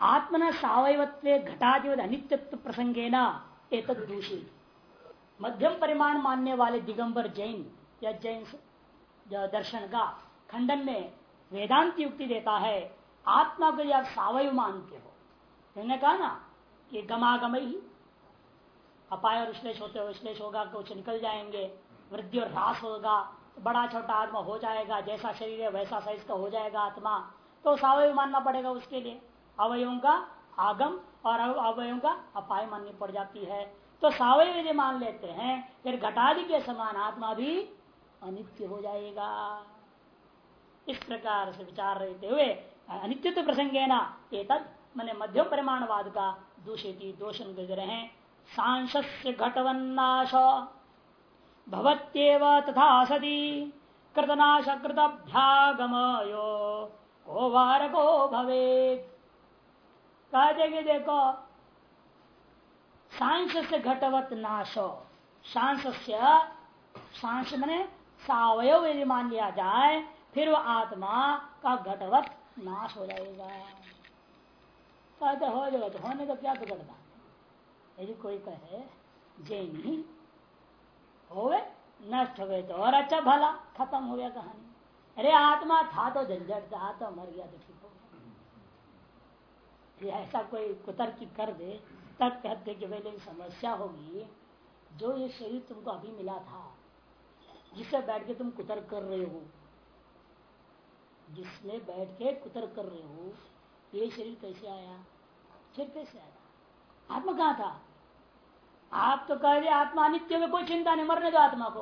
आत्मन सवयत्व घटाधिवत अनित्यत्व प्रसंगे न एक दूषित मध्यम परिमाण मानने वाले दिगंबर जैन या जैन दर्शन का खंडन में वेदांत युक्ति देता है, आत्मा को जब सावय मानते हो। मैंने कहा ना कि गमागम ही। अपाय और विश्लेष होते विश्लेष होगा, कुछ निकल जाएँगे, वृद्धि और ह्रास होगा, बड़ा छोटा आत्मा हो जाएगा, जैसा शरीर है वैसा साइज़ का हो जाएगा आत्मा। तो सावय मानना पड़ेगा उसके लिए। अवयों का आगम और अवयों का अपाय माननी पड़ जाती है। तो सावय यदि मान लेते हैं, फिर घटादि के समान आत्मा भी अनित्य हो जाएगा। इस प्रकार से विचार रहते हुए अनित्य तो प्रसंगे ना ये मैंने मध्यम परिमाणवाद का दूषित दोषण रहे सांस्य घटवन्नाश, भवत्येव तथा सदी कृतनाश कृतभ्यागमयो को वार को भवे कहते कि देखो, सांस से घटवत नाशो। सांस सांस मैंने सावयव यदि मान लिया जाए, फिर वो आत्मा का घटवत नाश हो जाएगा। कहते हो जाएगा तो होने का क्या बिगड़ना यदि कोई कहे, जैनी हो गए नष्ट हो गए तो और अच्छा भला, खत्म हो गया कहानी। अरे आत्मा था तो झंझट था तो मर गया तो ठीक। गया ऐसा कोई कुतर्की कर दे तब कहते कि पहले समस्या होगी जो ये शरीर तुमको अभी मिला था जिससे बैठ के तुम कुतर कर रहे हो। जिसमें बैठ के कुतर कर रहे हो ये शरीर कैसे आया? फिर कैसे आया? आत्मा कहा था? आप तो कह रहे आत्मा नित्य में कोई चिंता नहीं मरने दो आत्मा को।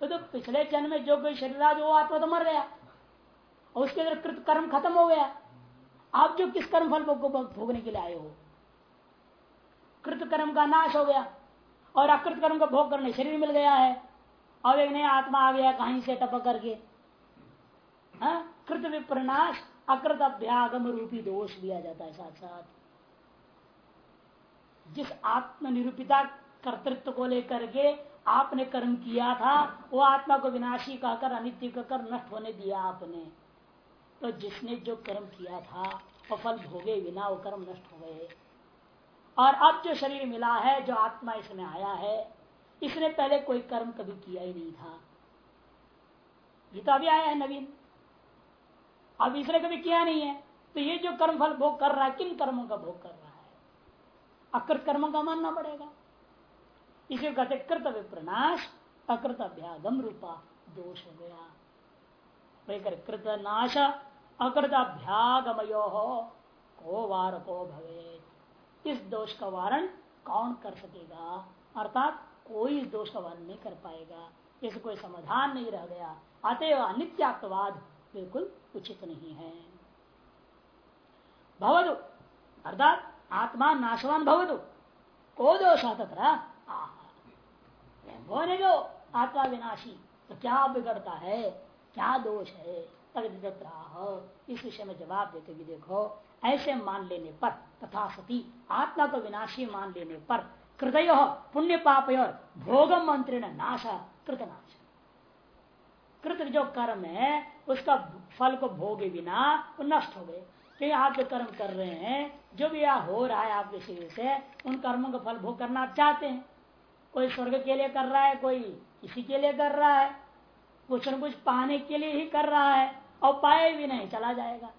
तो, तो पिछले जन्म में जो कोई शरीर आज वो आत्मा तो मर गया और उसके अंदर कृत कर्म खत्म हो गया। आप जो किस कर्म फल को भोगने के लिए आए हो? कृत कर्म का नाश हो गया और अकृत कर्म का भोग करने शरीर मिल गया है। अब एक नया आत्मा आ गया कहीं से टपक करके। हाँ? कृत विप्रनाश, अकृत अभ्यागम रूपी दोष दिया जाता है साथ साथ जिस आत्मनिरूपिता कर्तृत्व को लेकर के आपने कर्म किया था, वो आत्मा को विनाशी कहकर, अनित्य कहकर नष्ट होने दिया आपने। तो जिसने जो कर्म किया था फल भोगे बिना वो कर्म नष्ट हो गए। और अब जो शरीर मिला है, जो आत्मा इसमें आया है, इसने पहले कोई कर्म कभी किया ही नहीं था। ये तो अभी आया है नवीन। अब इसने कभी किया नहीं है। तो ये जो कर्म फल भोग कर रहा है, किन कर्मों का भोग कर रहा है? अकृत कर्मों का मानना पड़ेगा। इसे कहते कृत विप्रनाश, अकृत अभ्यागम रूपा, दोष हो गया। कृत नाश अकृत अभ्यागमयो हो को वार को भवे इस दोष का वारण कौन कर सकेगा? अर्थात कोई इस दोष का वर्णन नहीं कर पाएगा। इसे कोई समाधान नहीं रह गया। अतएव अनित्यात्वाद बिल्कुल उचित नहीं है। भवदु अर्थात आत्मा नाशवान भवदु को दोष तथा आत्मा विनाशी। तो क्या बिगड़ता है? क्या दोष है? इस विषय में जवाब देते कि देखो, ऐसे मान लेने पर, तथा सती, आत्मा को विनाशी मान लेने पर कृतय पुण्य पाप भोगम मंत्रिण नाश कृत नाश कृत जो कर्म है, उसका फल को भोगे बिना नष्ट हो गए। क्योंकि आप जो कर्म कर रहे हैं, जो भी यह हो रहा है आपके शरीर से, उन कर्मों का फल भोग करना आप चाहते हैं। कोई स्वर्ग के लिए कर रहा है, कोई किसी के लिए कर रहा है कुछ न कुछ पाने के लिए ही कर रहा है और पाए भी नहीं, चला जाएगा।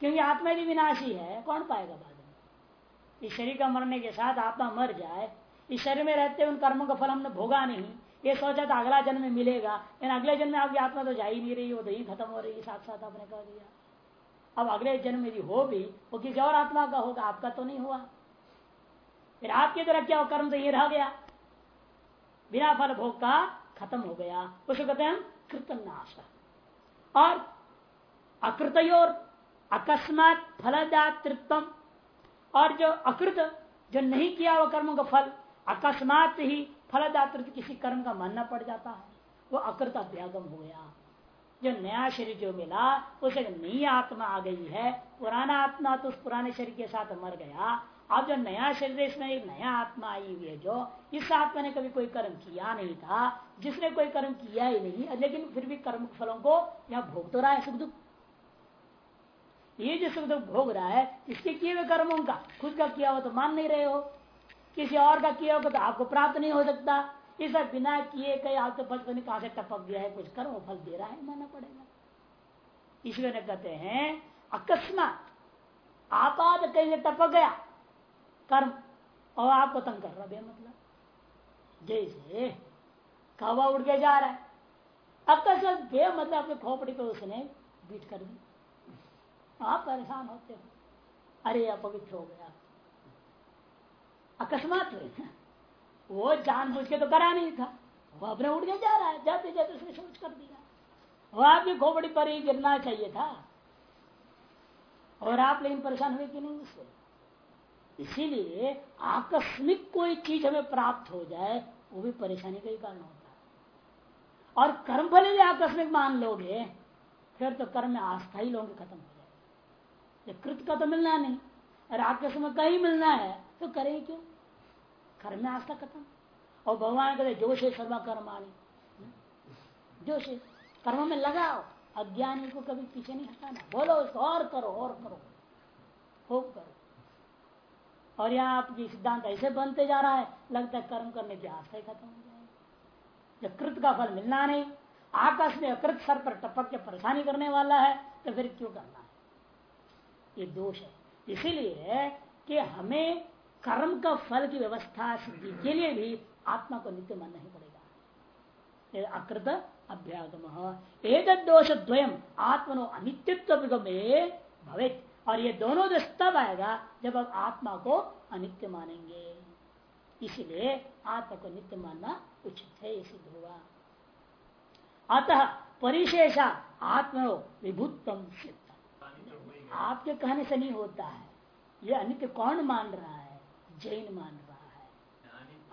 क्योंकि आत्मा भी विनाशी है, कौन पाएगा बाद में? इस शरीर का मरने के साथ आत्मा मर जाए, इस शरीर में रहते उन कर्मों का फल हमने भोगा नहीं, ये सोचा था अगला जन्म में मिलेगा, लेकिन अगले जन्म में आपकी आत्मा तो जा ही नहीं रही, वो तो ही खत्म हो रही साथ साथ आपने कह दिया। अब अगले जन्म यदि हो भी, वो किसी और आत्मा का होगा, आपका तो नहीं हुआ। फिर आपकी तरह क्या कर्म तो ये रह गया। बिना फल भोग का खत्म हो गया। उसको कहते हैं कृतनाश और अकृत अकस्मात फलदातृत्व और जो अकृत, जो नहीं किया वो कर्मों का फल, अकस्मात ही फलदातृत्व किसी कर्म का मानना पड़ जाता है। वो अकृत अभ्यागम हो गया। जो नया शरीर जो मिला उसे नई आत्मा आ गई है, पुराना आत्मा तो उस पुराने शरीर के साथ मर गया अब जो नया शरीर इसमें एक नया आत्मा आई हुई है जो, इस आत्मा ने कभी कोई कर्म किया नहीं था, जिसने कोई कर्म किया ही नहीं, लेकिन फिर भी कर्म फलों को यह भोग तो रहा है, सुख दुख। ये जो सुख दुख भोग रहा है, इसके किए हुए कर्मों का, खुद का किया हुआ तो मान नहीं रहे हो। किसी और का किया होगा तो आपको प्राप्त नहीं हो सकता। इस बिना किए कहीं, आप तो बचपन कहाँ से टपक गया है, कुछ कर्म फल दे रहा है, मानना पड़ेगा। ने कहते हैं, अकस्मात, आपात कहीं टपक गया कर्म। और आपको तंग कर रहा बे मतलब जैसे कवा उड़ के जा रहा है। अकस्मात बे मतलब अपने खोपड़ी पे उसने बीट कर दी। आप परेशान होते हो। अरे, अपवित्र हो गया। अकस्मात हुए वो जानबूझ के तो करा नहीं था। वो अपने उड़ के जा रहा है। जाते जाते उसने सोच कर दिया। वो आपकी खोपड़ी पर ही गिरना चाहिए था। और आप लेकिन परेशान हुए कि नहीं उससे? इसीलिए आकस्मिक कोई चीज़ हमें प्राप्त हो जाए, वो भी परेशानी का ही कारण होता है। और कर्म फल यदि आकस्मिक मान लोगे, फिर तो कर्म में आस्था ही लोगों खत्म हो जाएगी। कृत का तो मिलना नहीं, और आकस्मिक का ही मिलना है तो करें क्यों? कर्म में आस्था खत्म। और भगवान कहते जोश है सर्वा कर्माणी जोश है कर्म में लगाओ, अज्ञानी को कभी पीछे नहीं हटाना। बोलो उसको, और करो और करो। खूब करो। और यहाँ आपकी सिद्धांत ऐसे बनते जा रहा है, लगता है कर्म करने की आस्था खत्म हो जाएगी। जब कृत का फल मिलना नहीं, आकाश में अकृत सर पर टपक के परेशानी करने वाला है तो फिर क्यों करना है? ये दोष है। इसीलिए कि हमें कर्म का फल की व्यवस्था सिद्धि के लिए भी आत्मा को नित्य मानना ही पड़ेगा। अकृत अभ्यागम। एक दोष द्वयम आत्मनो अनित्यत्व भवे और ये दोनों दोष तब आएगा जब आप आत्मा को अनित्य मानेंगे। इसलिए आत्मा को नित्य मानना उचित है, ये सिद्ध हुआ। अतः परिशेषा आत्मनो विभुत्तम सिद्ध। आपके कहने से नहीं होता है, ये अनित्य कौन मान रहा है? जैन मान रहा है।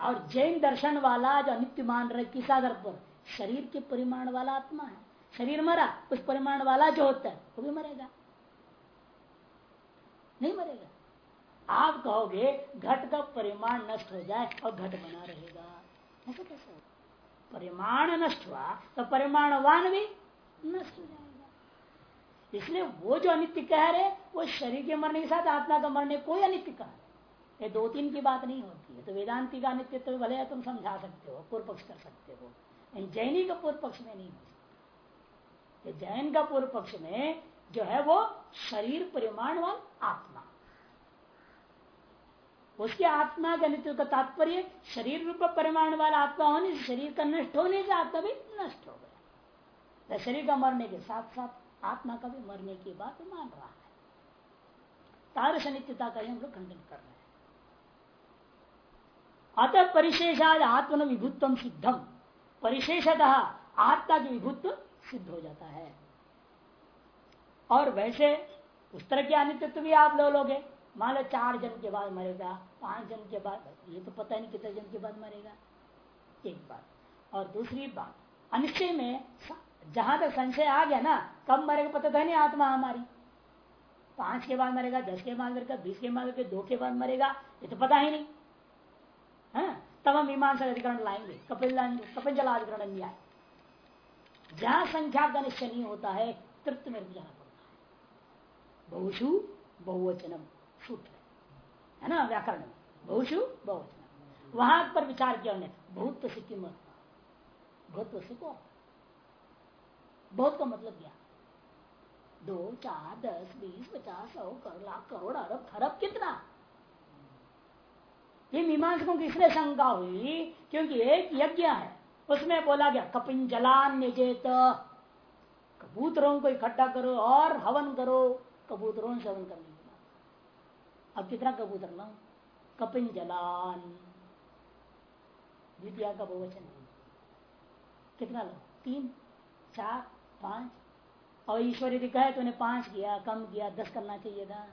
और जैन दर्शन वाला जो अनित्य मान रहे किस आधार पर? शरीर के परिमाण वाला आत्मा है। शरीर मरा, उस परिमाण वाला जो होता है, वो भी मरेगा। नहीं मरेगा। आप कहोगे, घट का परिमाण नष्ट हो जाए और घट बना रहेगा। ऐसा कैसे होगा? परिमाण नष्ट हुआ तो परिमाणवान भी नष्ट हो जाएगा। इसलिए वो जो अनित्य कह रहे, वो शरीर के मरने के साथ आत्मा का मरने कोई अनित्य कह रहे ये दो तीन की बात नहीं होती है। तो वेदांति का नित्यत्व तो भले तुम समझा सकते हो पूर्व पक्ष कर सकते हो। जैनी का पूर्व पक्ष में नहीं हो सकता। जैन का पूर्व पक्ष में जो है वो शरीर परिमाणवान आत्मा। उसके आत्मा का नित्य का तात्पर्य, शरीर रूप परिमाण वाला आत्मा होने से शरीर का नष्ट होने से आत्मा भी नष्ट हो गया। तो शरीर का मरने के साथ साथ आत्मा का भी मरने की बात मान रहा है। तारस नित्यता का हम लोग खंडन कर रहे हैं। अतः परिशेषाद आत्मन विभुत्व सिद्धम परिशेषतः आत्मा की विभुत्व सिद्ध हो जाता है। और वैसे उस तरह के अनित्व भी आप लो लोगे। मान लो चार जन्म के बाद मरेगा, पाँच जन्म के बाद, ये तो पता नहीं कितने जन्म के बाद मरेगा। एक बात। और दूसरी बात, अनिश्चय में जहाँ तक संशय आ गया ना, कब मरेगा पता था नहीं आत्मा हमारी। पाँच के बाद मरेगा, दस के बाद मरेगा, बीस के बाद दो के बाद मरेगा, ये तो पता ही नहीं। है? तब हम मीमांसा अधिकरण लाएँगे, कपिल कपिल जलाधिकरण न्याय जहाँ संख्या का निश्चय नहीं होता है, तृप्त में जाना बहुशु बहुवचनम सूत्र है ना, व्याकरण। बहुशु बहुवचनम वहाँ पर विचार किया उन्हें बहुत से कीमत बहुत से को बहुत का मतलब क्या? दो, चार, दस, बीस, पचास, सौ करोड़ लाख, करोड़, अरब, खरब कितना? ये मीमांसकों की इसलिए शंका हुई, क्योंकि एक यज्ञ है, उसमें बोला गया कपिन जलान निजेत कबूतरों को इकट्ठा करो और हवन करो। कबूतरों से हवन करने बाद। अब कितना कबूतर लो कपिन जलान। द्वितीय का बहुवचन कितना लो? तीन, चार, पाँच। और ईश्वर यदि कहे तो पाँच किया, कम किया, दस करना चाहिए था।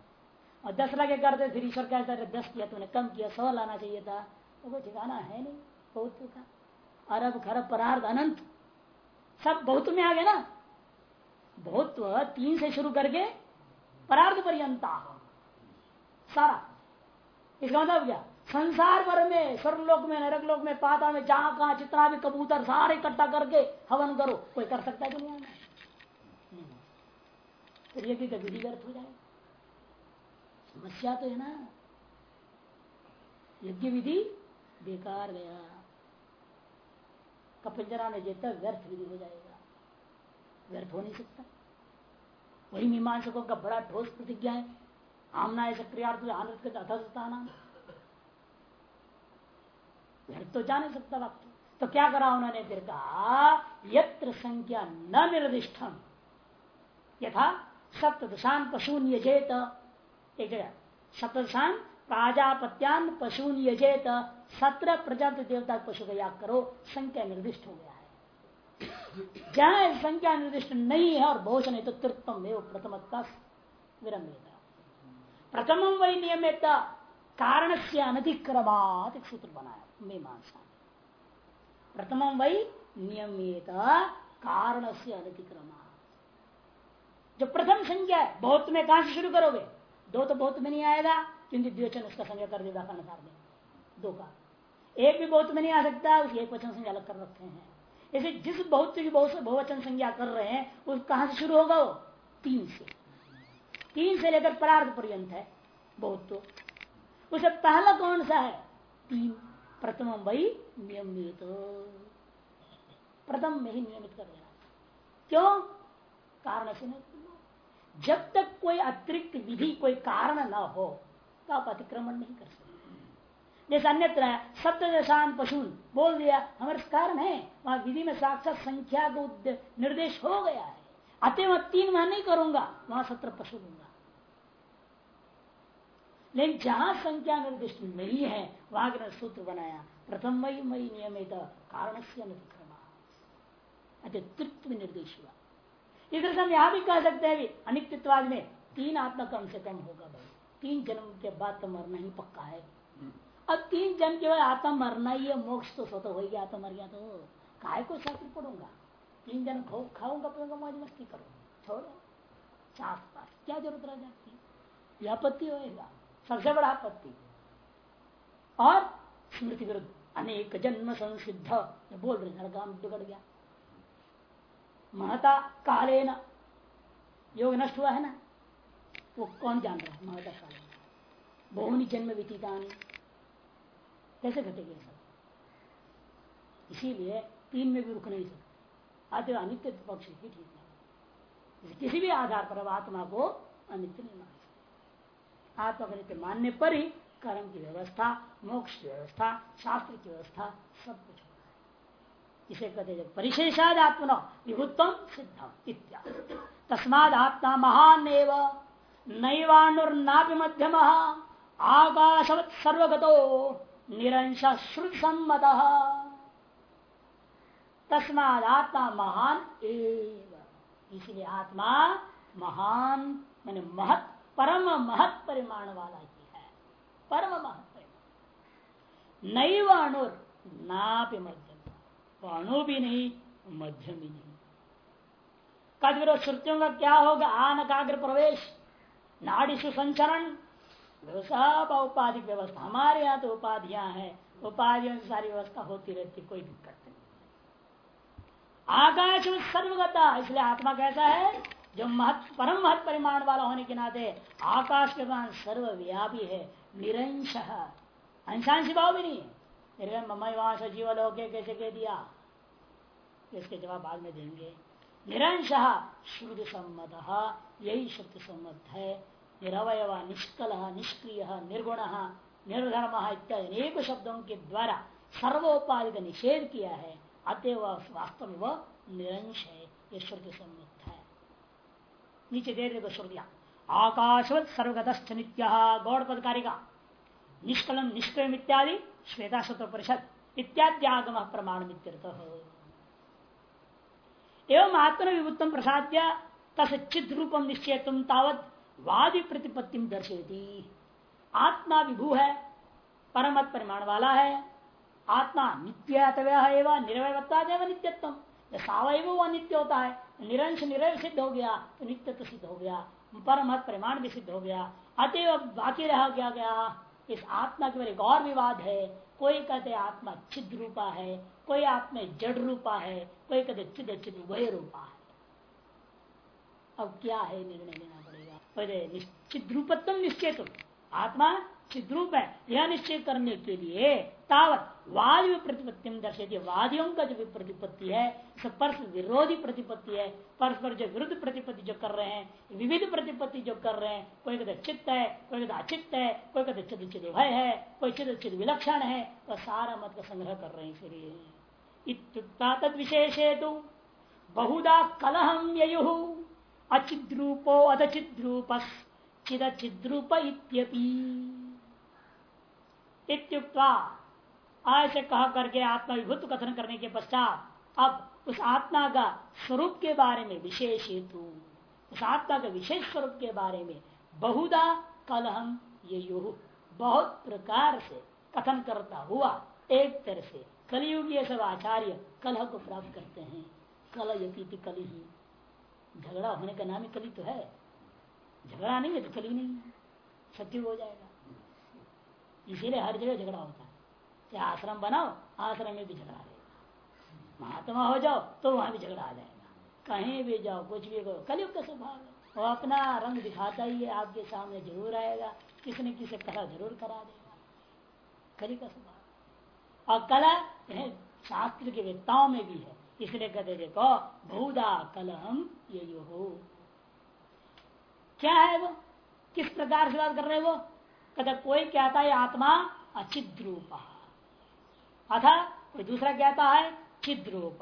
और दस लगे करते, फिर ईश्वर कहता है दस किया तूने कम किया, सौ लाना चाहिए था। तो वो ठिकाना है नहीं बहुत का। अरब, खरब, परार्थ, अनंत। सब बहुत में आ गए ना? बहुत, तीन से शुरू करके परार्थ पर्यंता सारा। इसका मतलब क्या? संसार भर में स्वर्लोक में नरक लोक में पाता में, जहाँ कहा जितना भी कबूतर, सारे इकट्ठा करके हवन करो। कोई कर सकता है दुनिया में? फिर ये विधि व्यर्थ हो जाएगा समस्या तो है ना। यज्ञ विधि बेकार गया। कपिंजरा ने जीता व्यर्थ विधि हो जाएगा। व्यर्थ हो नहीं सकता। वही मीमांसकों का बड़ा ठोस प्रतिज्ञा है। आमना ऐसा क्रियार्थ आनंद नाम व्यर्थ तो जा नहीं सकता वक्त। तो क्या करा उन्होंने? फिर कहा, यत्र संख्या न निर्दिष्टम। यथा सप्तशान पशुन यजेत। एक जगह। सप्तशान प्राजापत्यान पशुन यजेत। सत्रह प्रजापति देवता पशु का याग करो। संख्या निर्दिष्ट हो गया। जहाँ संख्या निर्दिष्ट नहीं है और भोजन है तो तृत्व प्रथम विरमित। प्रथम वही नियमित कारण से अनधिक्रमात एक सूत्र बनाया, मीमांसा। प्रथम वही नियमित कारण से अनधिक्रमा जो प्रथम संख्या है, बहुत में कहाँ से शुरू करोगे? दो तो बहुत में नहीं आएगा, क्योंकि द्विवचन उसका संज्ञा कर देगा दो का। एक भी बहुत में नहीं आ सकता उसकी एक वचन संज्ञा अलग कर रखे हैं। ऐसे जिस बहुत बहुत बहुवचन संज्ञा कर रहे हैं उस कहाँ से शुरू होगा वो? तीन से। तीन से लेकर परार्थ पर्यंत है, बहुत तो। उसे पहला कौन सा है? तीन। प्रथम वही नियमित। प्रथम में ही नियमित कर देना क्यों? कारण से नहीं जब तक कोई अतिरिक्त विधि, कोई कारण ना हो तो आप अतिक्रमण नहीं कर सकते। जैसे अन्यत्र दशान पशु बोल दिया, हमारे कारण है, वहाँ विधि में साक्षात संख्या को निर्देश हो गया है। अतः मैं तीन माह नहीं करूँगा, वहाँ सत्र पशु लूँगा लेकिन जहाँ संख्या निर्दिष्ट नहीं है, वहाँ सूत्र बनाया, प्रथम मई मई नियमित, कारण से अनुक्रमा निर्देश हुआ। इधर से हम यहाँ भी कह सकते हैं अनित्वाद में तीन आत्मा कम से कम होगा भाई। तीन जन्म के बाद तो मरना ही पक्का है। अब तीन जन्म के बाद आत्मा मरना ही है, मोक्ष तो स्वतः हो गया आत्मा मर गया तो काय को शास्त्र पढ़ूँगा? तीन जन्म खाऊँगा, पीऊँगा, मौज मस्ती करो छोड़ो। चार पास, क्या ज़रूरत रह जाती है? आपत्ति होएगा, सबसे बड़ा आपत्ति। और स्मृति विरुद्ध, अनेक जन्म संसिद्ध बोल रहे काम बिगड़ गया। महता काले न, योग नष्ट हुआ है ना? वो कौन जान रहा है, महता काले? बहुनी जन्म व्यतीता कैसे घटेगी सब? इसीलिए तीन में भी रुक नहीं सकते। आते अनित्य पक्ष ही ठीक नहीं किसी भी आधार पर आत्मा को अनित्य नहीं मान सकते आत्मा को नित्य मानने पर ही कर्म की व्यवस्था, मोक्ष की व्यवस्था, शास्त्र की व्यवस्था सब कुछ होता है। इसे कहते हैं परिशेषाद आत्मन, विभुत्व सिद्धम इत्यादि तस्माद आत्मा महान नैवाणुर्नापि मध्यम आकाशवत सर्वगतो। निरंश श्रुत सम्मत तस्माद आत्मा महान एव। इसलिए आत्मा महान, मैंने महत, परम महत परिमाण वाला ही है। परम महत परिमाण। नैव अणुर नापि मध्यम। अणु भी नहीं, मध्यम भी नहीं। कद विरोध श्रुतियों का क्या होगा? आन काग्र प्रवेश, नाड़ी सुसंचरण उपाधि व्यवस्था, हमारे यहाँ तो उपाधियाँ हैं। उपाधियों से सारी व्यवस्था होती रहती, कोई दिक्कत नहीं। आकाश में सर्वगता, इसलिए आत्मा कैसा है? जो महत परम महत परिमाण वाला होने के नाते आकाश के मान सर्वव्यापी है, निरंश। अंशांश भाव भी नहीं मम्मी वहाँ से जीव लोके कैसे कह दिया? इसके जवाब बाद में देंगे। निरंश श्रुति सम्मत यही शक्ति सम्मत है। निरवय, निष्कल, निष्क्रिय, निर्गुण, निर्धर्म इत्यादि अनेक शब्दों के द्वारा सर्वोपाधि का निषेध किया है अतः वह वास्तव में वह निरंश है ये श्रुति सम्मित है। नीचे दे देखो श्रुतिया आकाशवत सर्वगत नित्य गौड़ पदकारी का निष्कलम निष्क्रिय इत्यादि श्वेता शत्र परिषद इत्यादि आगम प्रमाण एवं आत्म विभुत्तम प्रसाद्य तस् रूपम निश्चय तुम तावत वादि प्रतिपत्ति दर्शेती आत्मा विभू है, परमत परिमाण वाला है। आत्मा नित्य निरवयत्ता नित्यत्व। सावय वो नित्य होता है, निरंश निरय सिद्ध हो गया तो नित्य तो सिद्ध हो गया, परमत परिमाण भी सिद्ध हो गया। अतएव बाकी रह गया गया? इस आत्मा के बारे एक और विवाद है। कोई कहते आत्मा छिद रूपा है, कोई आत्मा जड़ रूपा है, कोई कहते चिद चिद वह रूपा है। अब क्या है निर्णय लेना? निश्चित निश्चय आत्मा चिद्रूप है। यह निश्चय करने के लिए तावत वाद प्रतिपत्ति दर्शे वादियों का जो प्रतिपत्ति है परस विरोधी प्रतिपत्ति है, परस्पर जो विरुद्ध प्रतिपत्ति जो कर रहे हैं, विविध प्रतिपत्ति जो कर रहे हैं, कोई कहते चित्त है, कोई कहते अचित्त है, कोई कहते चिद चिद भय है, कोई चिद चिद विलक्षण है तो सारा मत का संग्रह कर रहे हैं इसलिए तद विशेष हेतु बहुधा कलहम ययु। अचिद्रूपो अदचिद्रूप चिदचिद्रूप इत्युक्ता ऐसे कह करके आत्मा विभुत्व कथन करने के पश्चात, अब उस आत्मा का स्वरूप के बारे में विशेष हेतु, उस आत्मा के विशेष स्वरूप के बारे में बहुधा कलहम ये बहुत प्रकार से कथन करता हुआ एक तरह से कलयुगी सब आचार्य कलह को प्राप्त करते हैं। कल यती कली। ही झगड़ा होने का नाम ही कली तो है। झगड़ा नहीं है तो कली नहीं। है सत्य हो जाएगा। इसीलिए हर जगह झगड़ा होता है। चाहे आश्रम बनाओ, आश्रम में भी झगड़ा रहेगा। महात्मा हो जाओ तो वहाँ भी झगड़ा आ जाएगा। कहीं भी जाओ, कुछ भी करो, कलयुग का स्वभाव है। वो अपना रंग दिखाता ही है, आपके सामने ज़रूर आएगा। किसी न किसी कला ज़रूर करा देगा। कली का स्वभाव और कला शास्त्र के वेताओं में भी है। इसलिए कहते देखो, बहुधा कलहम ये हो क्या है वो? किस प्रकार से बात कर रहे वो? कहते कोई कहता है, आत्मा अचिद्रूप। अथा, कोई दूसरा कहता है चिद्रूप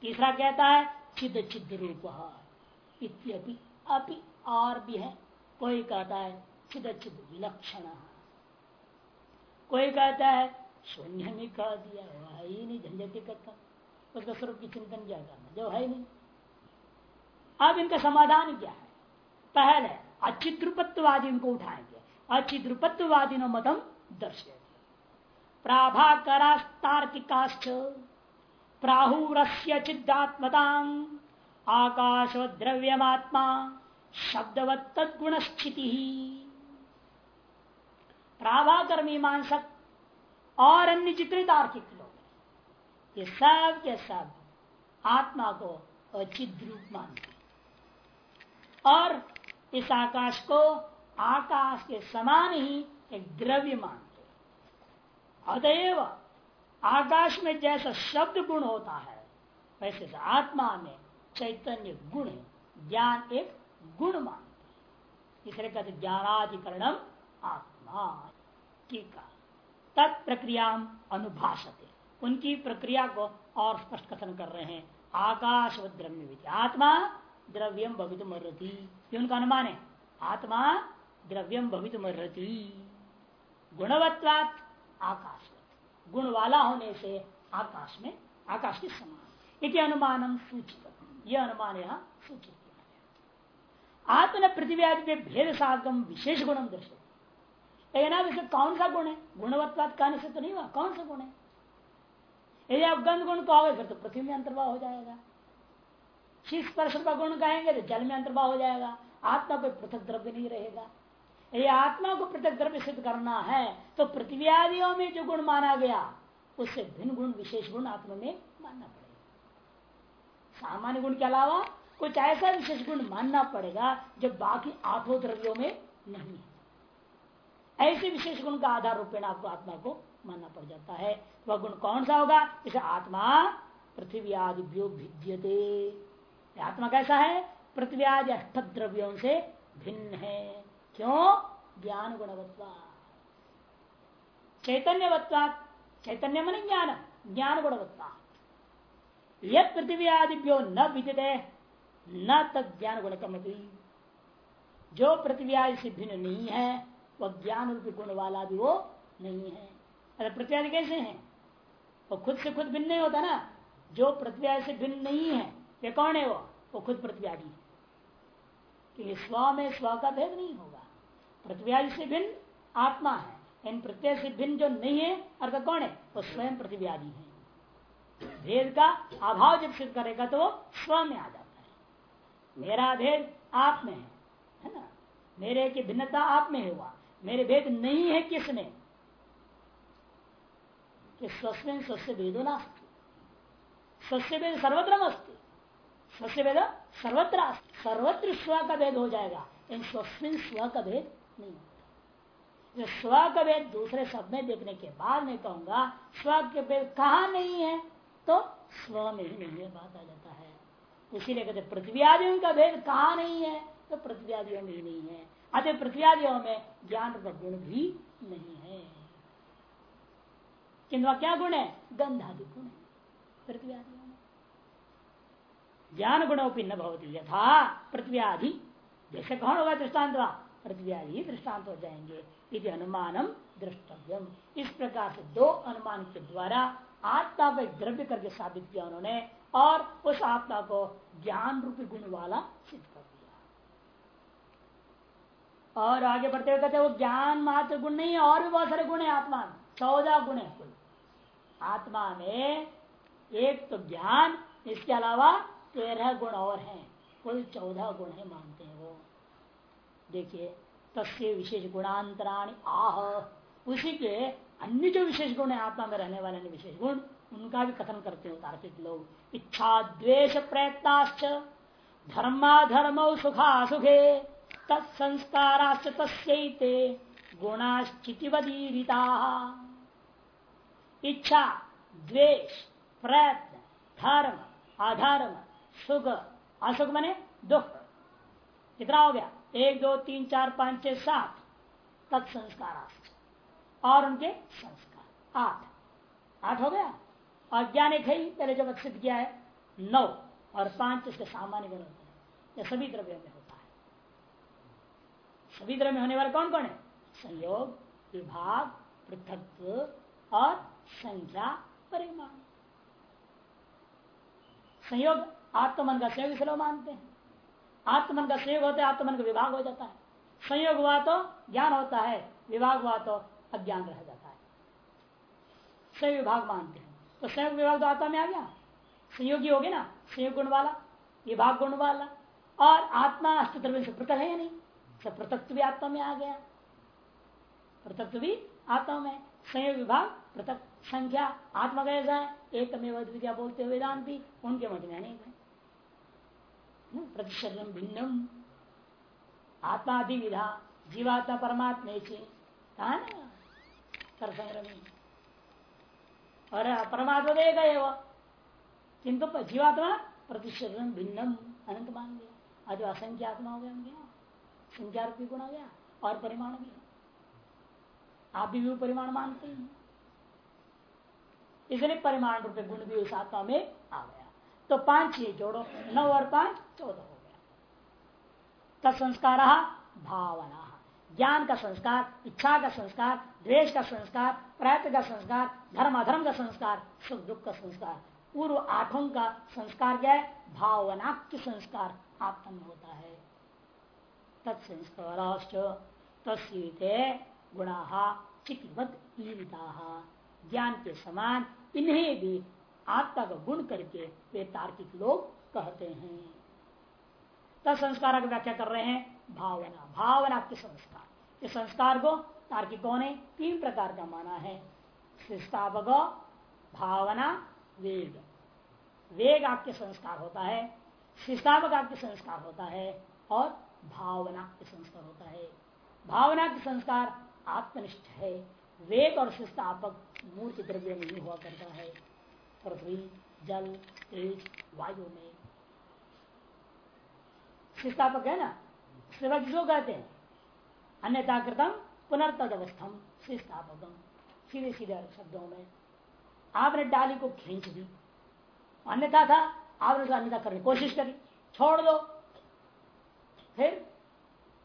तीसरा कहता है चिद चिद रूप इत्यपि, अपि और भी है। कोई कहता है चिद चिद विलक्षण। कोई कहता है, शून्य में कह दिया, वही नहीं, झंझट करता उसका स्वरूप की चिंतन क्या करना? जो है नहीं। अब इनका समाधान क्या है? पहले अचिद्रुपत्ववादी इनको उठाएँगे। अचिद्रुपत्ववादी मतम दर्शे प्राभाकरास्तार्किकाश्च प्राहुरस्य चिदात्मता आकाश द्रव्यमात्मा शब्दवत तदगुण स्थिति प्राभाकर मीमांसक और अन्य चित्रित तार्किक ये सब के सब आत्मा को अचिद रूप मानते और इस आकाश को आकाश के समान ही एक द्रव्य मानते अतएव आकाश में जैसा शब्द गुण होता है, वैसे आत्मा में चैतन्य गुण, ज्ञान एक गुण मानते इसलिए कहते ज्ञानाधिकरणम आत्मा, ठीक तत्प्रक्रिया अनुभाषते। उनकी प्रक्रिया को और स्पष्ट कथन कर रहे हैं। आकाश व द्रव्य आत्मा द्रव्यम भवित मरती उनका अनुमान है। आत्मा द्रव्यम भवित मरती गुणवत्वात आकाश गुण वाला होने से आकाश में, आकाश के समान। एक अनुमान सूचित। यह अनुमान यहाँ सूचित किया पृथ्वी आदि में भेद साधकम विशेष गुणम दर्शक कौन सा गुण है? गुणवत्वाद कहने से तो नहीं हुआ। कौन सा गुण है? यदि आप गंध गुण कहोगे फिर तो पृथ्वी में अंतर्भाव हो जाएगा। शीश स्पर्श का गुण कहेंगे तो जल में अंतर्भाव हो जाएगा। आत्मा कोई पृथक द्रव्य नहीं रहेगा। यदि आत्मा को पृथक द्रव्य सिद्ध करना है तो पृथ्वी आदियों में जो गुण माना गया, उससे भिन्न गुण, विशेष गुण आत्मा में मानना पड़ेगा। सामान्य गुण के अलावा कुछ ऐसा विशेष गुण मानना पड़ेगा, जो बाकी आठों द्रव्यों में नहीं है। ऐसे विशेष गुण का आधार रूपेण आपको आत्मा को मानना पड़ जाता है। वह गुण कौन सा होगा? इसे आत्मा पृथ्वी आदि भिद्यते। आत्मा कैसा है? पृथ्वी आदि अष्ट द्रव्यों से भिन्न है। क्यों? ज्ञान गुणवत्वा चैतन्यवत्वा चैतन्य मन ज्ञान ज्ञान गुणवत्ता। यद पृथ्वी आदिभ्यो न विद्यते, न तद ज्ञान गुण जो पृथ्वी आदि से भिन्न नहीं है, वह ज्ञान रूपी गुण वाला भी वो नहीं है। अरे पृथ्वी कैसे है? वो खुद से खुद भिन्न नहीं होता ना। जो पृथ्वी से भिन्न नहीं है, ये कौन है वो? वो खुद पृथ्वी क्योंकि स्व में स्व का भेद नहीं होगा। पृथ्वी से भिन्न आत्मा है। इन प्रत्यय से भिन्न जो नहीं है अर्थात कौन है? वो स्वयं पृथ्वी है। भेद का अभाव जब सिद्ध करेगा तो वो स्व में आ जाता है। मेरा भेद आप में है है ना? मेरे की भिन्नता आप में हुआ। मेरे भेद नहीं है किसने कि स्वस्मिन स्वस्य भेदो नास्ती स्वस्य भेद सर्वत्र स्वस्य भेद सर्वत्र सर्वत्र स्व का भेद हो जाएगा। इन स्वस्मिन स्व का भेद नहीं होता। स्व का भेद दूसरे सब में देखने के बाद मैं कहूँगा, स्व के भेद कहा नहीं है तो स्व में ही नहीं है, बात आ जाता है। इसीलिए कहते पृथ्वी आदियों का भेद कहा नहीं है तो पृथ्वी आदियों में ही नहीं है। अतः पृथ्वी आदियों में ज्ञान का गुण भी नहीं है। किंतु क्या गुण है? गंधादि गुण है। पृथ्वी आदियों में ज्ञान गुणों न भवती। यथा पृथ्वी आदि जैसे कौन होगा दृष्टांत पृथ्वी आदि दृष्टांत हो जाएँगे। इति अनुमानम दृष्टव्यम इस प्रकार से दो अनुमान के द्वारा आत्मा को द्रव्य करके साबित किया उन्होंने और उस आत्मा को ज्ञान रूपी गुण वाला सिद्ध कर दिया। और आगे बढ़ते हुए कहते वो ज्ञान मात्र गुण नहीं है और भी बहुत सारे गुण है आत्मा चौदह गुण है कुल। आत्मा में एक तो ज्ञान, इसके अलावा तेरह गुण और हैं। कुल चौदह गुण है मानते हैं वो। देखिए, तस्य विशेष गुणांतराणी आह। उसी के अन्य जो विशेष गुण है, आत्मा में रहने वाले विशेष गुण, उनका भी कथन करते हो तार्किक लोग। इच्छा, द्वेष, प्रयत्नाश्च, धर्माधर्म सुखा सुखे तत्संस्काराश्च तस्ते गुणाश्चितिवदीरिता। इच्छा, द्वेष, प्रयत्न, धर्म, अधर्म, सुख, असुख मने दुख। कितना हो गया? एक, दो, तीन, चार, पाँच, छह, सात तत्संस्कार और उनके संस्कार। आठ। आठ हो गया? और ज्ञान एक ही, पहले जब सिद्ध किया है, नौ। और पाँच इसके सामान्य गुण होते हैं। यह सभी द्रव्य में होता है। सभी द्रव्य होने वाले कौन कौन है? संयोग, विभाग, पृथक और संख्या परिमाण। संयोग आत्मन का संयोग इसलिए मानते हैं। आत्मन का संयोग होता है आत्मन का विभाग हो जाता है। संयोग हुआ तो ज्ञान होता है, विभाग हुआ तो अज्ञान रह जाता है। संयोग विभाग मानते हैं। तो संयोग विभाग तो आत्मा में आ गया। संयोगी हो गया ना, संयोग गुण वाला, विभाग गुण वाला। और आत्मा अस्तित्व से पृथक है या नहीं? सब पृथक भी आत्मा में आ गया। पृथक भी आत्मा में संयोग विभाग पृथक संख्या आत्मा कैसा है। एक विद्या बोलते हुए वेदांति उनके मत में नहीं प्रतिशरण भिन्नम। आत्मादि विधा जीवात्मा परमात्मा कहा ना? कर संग्रमी और परमात्मा देगा वो। किंतु जीवात्मा प्रतिशरण भिन्नम अनंत मान गया। आज असंख्य आत्मा हो गया गया संख्या गुण हो गया? और परिमाण भी। आप भी, भी परिमाण मानते हैं। इसलिए परिमाण रूप गुण भी उस आत्मा में आ गया। तो पाँच ये जोड़ो। नौ और पाँच, चौदह हो गया। तत्संस्कार भावना। ज्ञान का संस्कार, इच्छा का संस्कार, द्वेष का संस्कार, प्रयत्न का संस्कार धर्म अधर्म का संस्कार, सुख दुख का संस्कार। पूर्व आठों का संस्कार क्या है? भावनाक्य संस्कार आत्मा में होता है। तत्संस्कार गुणा चिकिवत ज्ञान के समान इन्हें भी आत्मा का गुण करके वे तार्किक लोग कहते हैं। तब संस्कार की व्याख्या कर रहे हैं, भावना। भावना के संस्कार। इस संस्कार को तार्किकों ने तीन प्रकार का माना है। संस्थापक, भावना, वेग। वेग आपके संस्कार होता है शिष्टापक आपके संस्कार होता है और भावना के संस्कार होता है। भावना के संस्कार आत्मनिष्ठ है। वेग और संस्थापक मूर्ति द्रव्य में हुआ करता है, पृथ्वी, जल, तेज, वायु में। शिष्टापक है ना? सेवक जो कहते हैं? अन्यथा कृतम पुनर्तद अवस्थम शिष्टापकम। सीधे सीधे शब्दों में। आपने डाली को खींच दी। अन्यथा था, आपने उसका अन्यथा करने कोशिश करी। छोड़ दो। फिर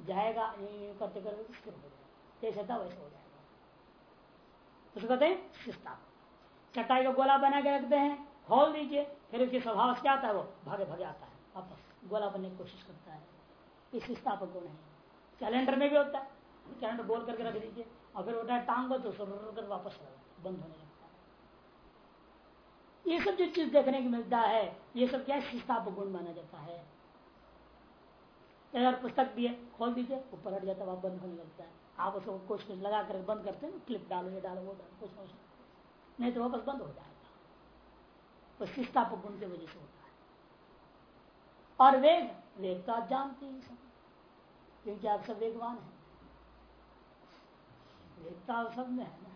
जाएगा करते करते स्थिर हो जाएगा। जैसे था वैसे हो जाएगा। उसको कहते हैं शिष्टापक चटाई का गोला बना के रखते हैं, खोल दीजिए, फिर उसके स्वभाव से क्या आता है वो? भागे भागे आता है। वापस गोला बनने की कोशिश करता है। इस स्थापक गुण है। कैलेंडर में भी होता है। कैलेंडर बोल करके रख दीजिए। और फिर है टांग तो कर वापस बंद होने लगता है। ये सब जो चीज़ देखने को मिलता है, ये सब क्या स्थापक गुण माना जाता है? अगर पुस्तक भी है, खोल दीजिए, ऊपर हट जाता है बंद होने लगता है। आप उसको कुछ कुछ लगा कर बंद करते हैं क्लिप डालो, ये डालो, वो डालो, कुछ कुछ नहीं। तो वो बस बंद हो जाएगा। तो शिष्टापक गुण की वजह से होता है। और वेग वेग तो आप जानते हैं सब। क्योंकि आप सब वेगवान है। वेगता सब में है ना।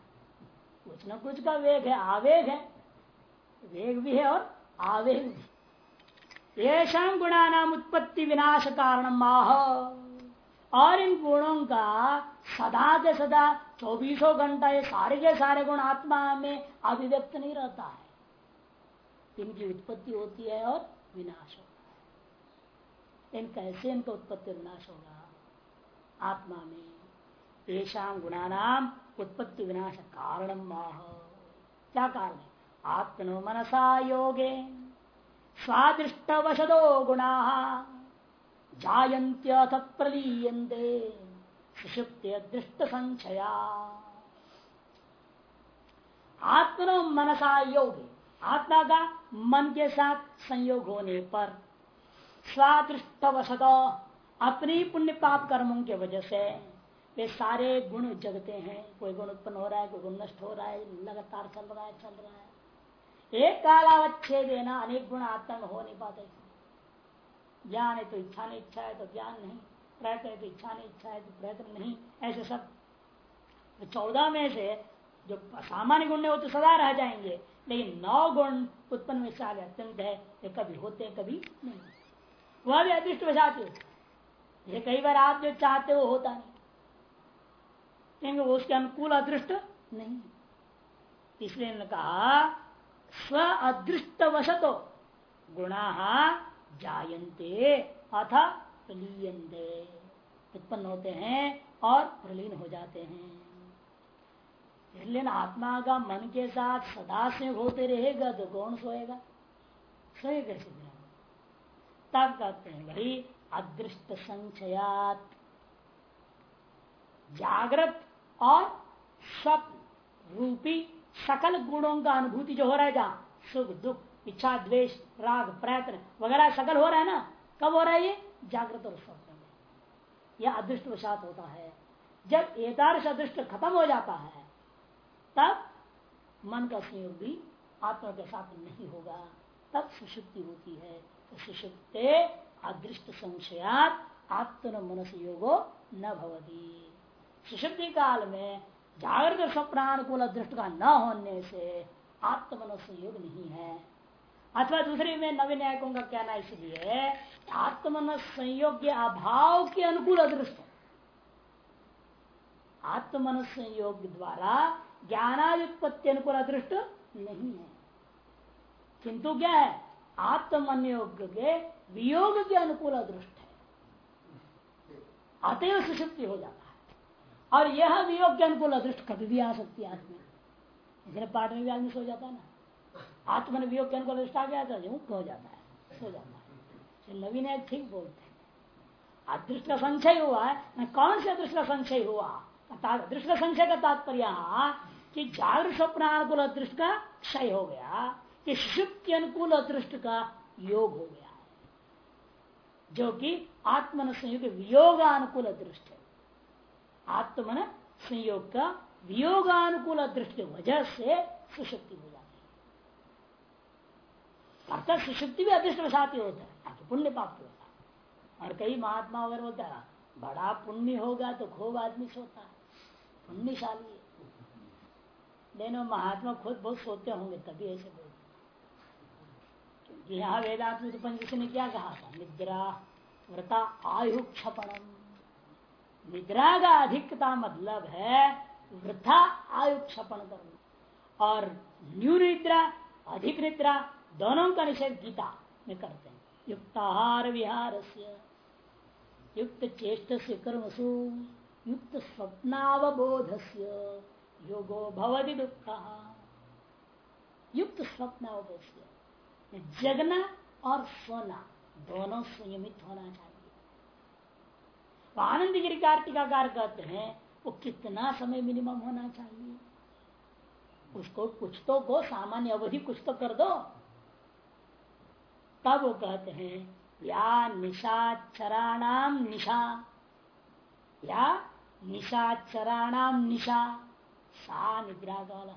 कुछ न कुछ का वेग है, आवेग है। वेग भी है और आवेग भी। ये गुणा नाम उत्पत्ति विनाश कारण माह। और इन गुणों का सदा के सदा चौबीसों घंटा ये सारे के सारे गुण आत्मा में अभिव्यक्त नहीं रहता है। इनकी उत्पत्ति होती है और विनाश होता है। इन कैसे इनका उत्पत्ति विनाश होगा? आत्मा में येषा गुणानाम उत्पत्ति विनाश कारण क्या कारण है? आत्मनो मनसा योगे, स्वादृष्टवशदो गुणा। जायन्त्यथ प्रलीयन्ते सुषुप्ति दृष्ट संचया आत्मनो मनसा योग। आत्मा का मन के साथ संयोग होने पर स्वादृष्ट स्वादृष्टवशत अपनी पुण्य पाप कर्मों के वजह से वे सारे गुण जगते हैं। कोई गुण उत्पन्न हो रहा है, कोई गुण नष्ट हो रहा है, लगातार चल रहा है, चल रहा है। एक कालावच्छेद देना अनेक गुण आत्मा में हो नहीं पाते। ज्ञान है तो इच्छा नहीं इच्छा है तो ज्ञान नहीं, प्रयत्न है तो इच्छा नहीं इच्छा है तो प्रयत्न नहीं, ऐसे सब। तो चौदह में से जो सामान्य गुण है वो तो सदा रह जाएँगे, लेकिन नौ गुण उत्पन्न में अत्यंत है, ये कभी होते हैं, कभी नहीं। वह भी अदृष्ट वसाते ये कई बार आप जो चाहते हो होता नहीं। क्योंकि वो उसके अनुकूल अदृष्ट नहीं। इसलिए कहा, स्व अदृष्ट वशतो गुणा जायन्ते, अथ प्रलीयते उत्पन्न होते हैं और प्रलीन हो जाते हैं। आत्मा का मन के साथ सदा से होते रहेगा तो कौन सोएगा? सोए कैसे तब कहते हैं, भाई, अदृष्ट संचयात जागृत और स्वप्न रूपी सकल गुणों का अनुभूति जो हो रहा है जहाँ सुख दुख इच्छा, द्वेष, राग, प्रयत्न वगैरह सकल हो रहा है ना, कब हो रहा है ये? जागृत और स्वप्न में यह अदृष्ट वशात होता है। जब एकादश अदृष्ट खत्म हो जाता है, तब मन का संयोग भी आत्मा के साथ नहीं होगा। तब सुषुप्ति होती है। तो सुषुप्ते अदृष्ट संशयात आत्म मनस योगो न भवती। सुषुप्ति काल में जागृत स्वप्नानुकूल दृष्ट का न होने से आत्म मनस योग नहीं है। अथवा दूसरे में नवीन न्यायकों का कहना इसलिए आत्मन संयोग के अभाव के अनुकूल अदृष्ट। आत्मन संयोग द्वारा ज्ञानायुत्पत्ति अनुकूल अदृष्ट नहीं है। किंतु क्या है? आत्मन के वियोग के अनुकूल अदृष्ट है। अतएव सुशक्ति हो जाता है। और यह वियोग के अनुकूल अदृष्ट कभी भी आ सकती है आदमी इसलिए पाठ में भी आदमी सो जाता है ना। आत्मन वियोग के अनुकूल आ गया तो मुक्त हो जाता है सो जाता है नवीन ठीक बोलते हैं अदृष्ट का संशय हुआ है कौन से अदृष्ट संशय हुआ दृष्ट संशय का तात्पर्य कि जागृत स्वप्न अनुकूल अदृष्ट का क्षय हो गया कि शुक्ति अनुकूल अदृष्ट का योग हो गया जो कि आत्मन संयोग वियोगानुकूल अदृष्ट है। आत्मन संयोग का वियोगानुकूल अदृष्ट की वजह से सुशक्ति हो। अर्थात सुशक्ति भी अदृष्ट के साथ ही होता है पुण्य प्राप्त होता है। और कई महात्मा अगर होता है, बड़ा पुण्य होगा तो खूब आदमी सोता है, पुण्यशाली है। महात्मा खुद बहुत सोते होंगे, तभी ऐसे बोलते यहाँ वेदांत में तो पंचदशी ने क्या कहा था? निद्रा व्रता आयु क्षपणम निद्रा का अधिकता मतलब है वृथा आयु क्षपण करना। और न्यू निद्रा अधिक निद्रा दोनों का निषेध गीता में करते हैं। युक्ताहार विहार से युक्त चेष्ट से कर्मसु, युक्त स्वप्नावबोध से योगो भवति दुख। युक्त स्वप्नावबोध जगना और सोना, दोनों संयमित होना चाहिए। आनंद गिरी कार्तिकाकार कहते हैं, वो कितना समय मिनिमम होना चाहिए? उसको कुछ तो को सामान्य अवधि कुछ तो कर दो। तब वो कहते हैं, या निशाचराणाम निशा। या निशाचराणाम निशा। सा निद्रा काल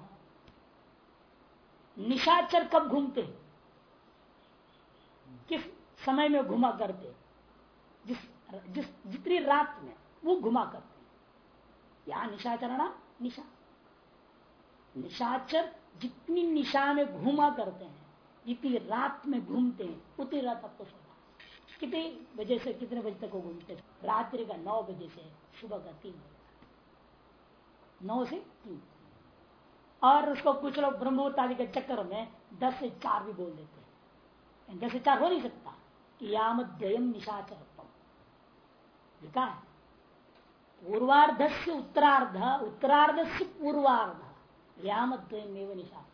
निशाचर कब घूमते? किस समय में घुमा करते? जिस जिस, जितनी रात में वो घुमा करते या निशाचरणा निशा। निशाचर जितनी निशा में घुमा करते हैं जितनी रात में घूमते हैं, उतनी रात आपको सोना। कितने बजे से कितने बजे तक वो घूमते रात्रि का नौ बजे से सुबह का तीन बजे नौ से तीन। और उसको कुछ लोग ब्रह्मोत्त आदि के चक्कर में दस से चार भी बोल देते हैं। दस से चार हो नहीं सकता कि यामद्वयम निशाचर लिखा है? पूर्वार्ध से उत्तरार्ध उत्तरार्ध से पूर्वार्ध यामद्वयम निशा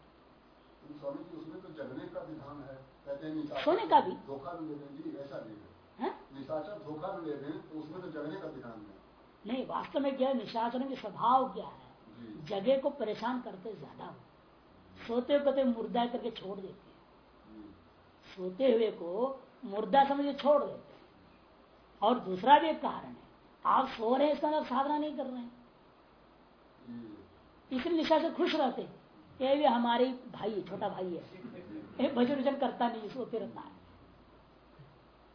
स्वामी जी उसमें तो जगने का विधान है। कहते हैं सोने का भी? धोखा भी ले रहे जी ऐसा ले रहे निशाचर धोखा भी ले हैं तो उसमें तो जगने का विधान है। नहीं वास्तव में क्या निशाचर के स्वभाव क्या है? जगह को परेशान करते ज़्यादा हो। सोते कते मुर्दा करके छोड़ देते हैं। सोते हुए को मुर्दा समझ छोड़ देते हैं। और दूसरा भी एक कारण है आप सो रहे हैं इसका साधना नहीं कर रहे हैं। इसलिए निशा से खुश रहते ये भी हमारे भाई, छोटा भाई है। भजन वज़न करता नहीं सोते रहता है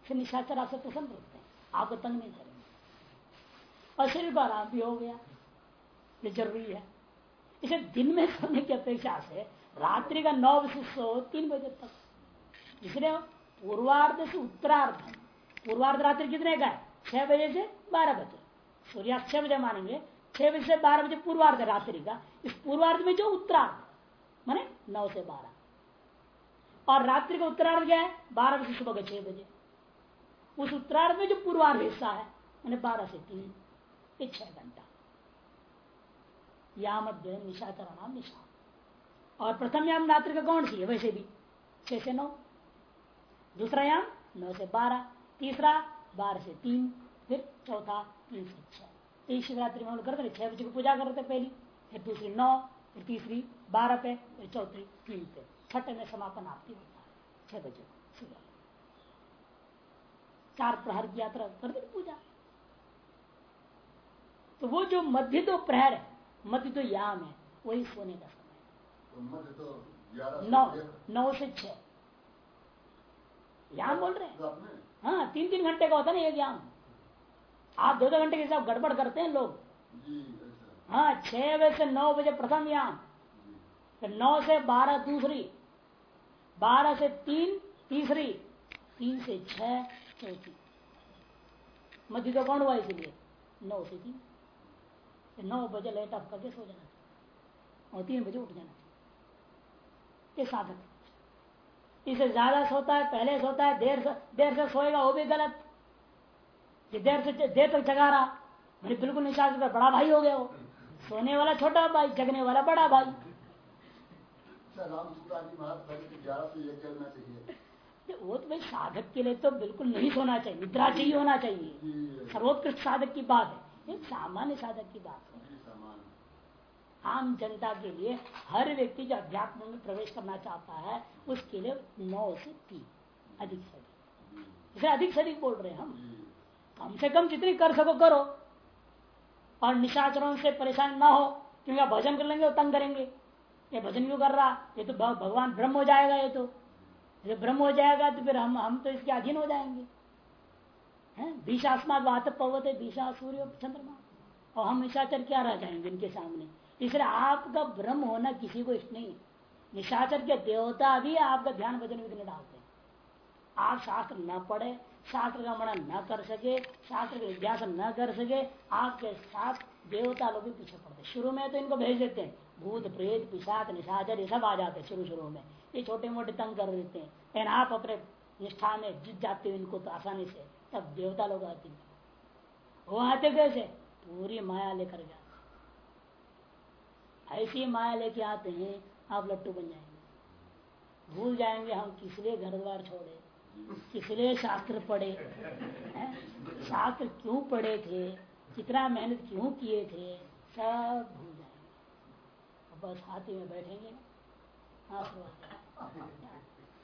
फिर निशाचर आपसे प्रसन्न रखते हैं। आपको तंग नहीं करेंगे। और शरीर का आराम भी हो गया। ये ज़रूरी है। इसे दिन में सोने की अपेक्षा से रात्रि का नौ बजे सो तीन बजे तक। इसलिए पूर्वार्ध से उत्तरार्ध, पूर्वार्ध रात्रि कितने का है? छह बजे से बारह बजे। सूर्यास्त छह बजे मानेंगे। छह बजे से बारह बजे पूर्वार्ध रात्रि का। इस पूर्वार्ध में जो उत्तरार्ध माने नौ से बारह। और रात्रि का उत्तरार्ध क्या है? बारह बजे सुबह के छह बजे। उस उत्तरार्ध में जो पूर्वार्ध हिस्सा है, मैंने बारह से तीन, ये छह घंटा। यामद्वय निशाचर नाम निशा और प्रथम याम रात्रि का कौन सी है? वैसे भी छह से नौ। दूसरा याम नौ से बारह। तीसरा बारह से तीन। फिर चौथा तीन से छह। तीन शिवरात्रि में छह बजे को पूजा करते पहली। फिर दूसरी नौ। फिर तीसरी बारह पे फिर चौथी तीन पे। छठे में समापन आरती होता है। छह बजे सुबह। चार प्रहर की यात्रा करते पूजा। तो वो जो मध्य तो प्रहर है मध्य तो याम है वही सोने का समय तो तो नौ नौ से छ याम बोल रहे हैं? हाँ तीन तीन घंटे का होता है ना एक याम। आप दो दो घंटे के हिसाब गड़बड़ करते हैं लोग। हाँ छह बजे से नौ बजे प्रथम याम। फिर नौ से बारह दूसरी, बारह से तीन तीसरी, तीन से छह चौथी। मध्य तो कौन हुआ इसीलिए, नौ से तीन। नौ बजे लेट अप करके सो जाना। और तीन बजे उठ जाना। ये साधक। इसे ज़्यादा सोता है, पहले सोता है, देर से देर से सोएगा, वो भी गलत। ये देर से, देर तक जगा रहा। मेरे बिल्कुल निशान का बड़ा भाई हो गया वो। सोने वाला छोटा भाई, जगने वाला बड़ा भाई। वो तो भाई साधक के लिए तो बिल्कुल नहीं सोना चाहिए, निद्रा चाहिए, होना चाहिए। सर्वोत्कृष्ट साधक की बात है। एक सामान्य साधक की बात है। आम जनता के लिए हर व्यक्ति जो अध्यात्म में प्रवेश करना चाहता है, उसके लिए नौ से तीन अधिक से अधिक इसे अधिक से अधिक बोल रहे हैं हम। कम से कम जितनी कर सको करो। और निशाचरों से परेशान ना हो क्योंकि भजन कर लेंगे और तंग करेंगे। ये भजन क्यों कर रहा? ये तो भगवान ब्रह्म हो जाएगा ये तो। ये ब्रह्म हो जाएगा तो फिर हम हम तो इसके अधीन हो जाएँगे। भीषास्माद वात पवत भीषा सूर्य चंद्रमा। और हम निशाचर क्या रह जाएँगे इनके सामने? इसलिए आपका ब्रह्म होना किसी को इष्ट नहीं। निशाचर के देवता भी आपका ध्यान भजन विघ्न डालते हैं। आप शास्त्र न पढ़े शास्त्र का मनन न कर सके, शास्त्र का अभ्यास न कर सके आपके साथ देवता लोग भी पीछे पड़ते। शुरू में तो इनको भेज देते हैं, भूत, प्रेत, पिशाच, निशाचर, ये सब आ जाते हैं शुरू शुरू में। ये छोटे मोटे तंग कर देते हैं। लेकिन आप अपने निष्ठा में जीत जाते हो इनको तो आसानी से, तब देवता लोग आते हैं। वो आते कैसे? पूरी माया लेकर जाते ऐसी माया लेके आते हैं, आप लट्टू बन जाएँगे। भूल जाएँगे हम, किस लिए घर द्वार छोड़े? किस लिए शास्त्र पढ़े। शास्त्र क्यों पढ़े थे? कितना मेहनत क्यों किए थे? सब भूल जाएँगे। बस हाथी में बैठेंगे।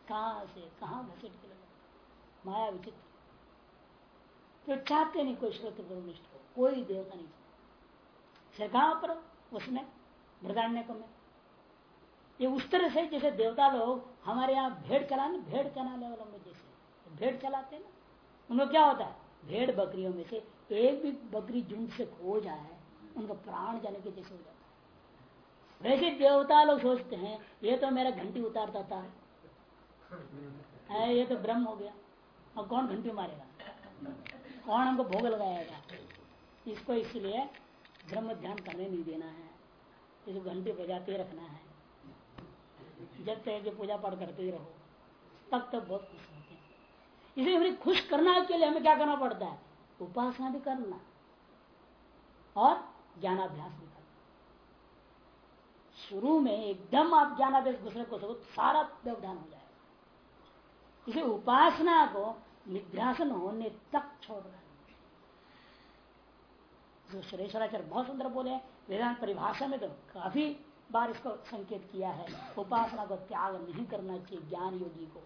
कहा से, कहा घसीट के माया विचित्र। तो चाहते नहीं कोई श्रोत ब्रह्मिष्ठ को, कोई देवता नहीं। कहा पर उसमें मृदान्य को में ये उस तरह से जैसे देवता लोग हमारे यहाँ भेड़ चलाने भेड़ चलाने वालों में जैसे भेड़ चलाते हैं ना? उनको क्या होता है? भेड़ बकरियों में से एक भी बकरी झुंड से खो जाए, उनका प्राण जाने के जैसे हो जाता है। वैसे देवता लोग सोचते हैं, ये तो मेरा घंटी उतारता था। ये तो ब्रह्म हो गया। और कौन घंटी मारेगा? कौन हमको भोग लगाएगा? इसको इसलिए ब्रह्म ध्यान करने नहीं देना है। इसको घंटी बजाते रखना है। जब तक जो पूजा पाठ करते ही रहो। तब तक बहुत खुश होते हैं। इसलिए हमें खुश करना के लिए हमें क्या करना पड़ता है? उपासना भी करना और ज्ञानाभ्यास भी करना। शुरू में एकदम आप ज्ञानाभ्यास दूसरे को सको सारा व्यवधान हो जाएगा। इसे उपासना को निध्यासन होने तक छोड़ रहे जो सुरेश्वराचार्य बहुत सुंदर बोले वेदांत परिभाषा में तो काफ़ी बार इसको संकेत किया है, उपासना को त्याग नहीं करना चाहिए ज्ञान योगी को।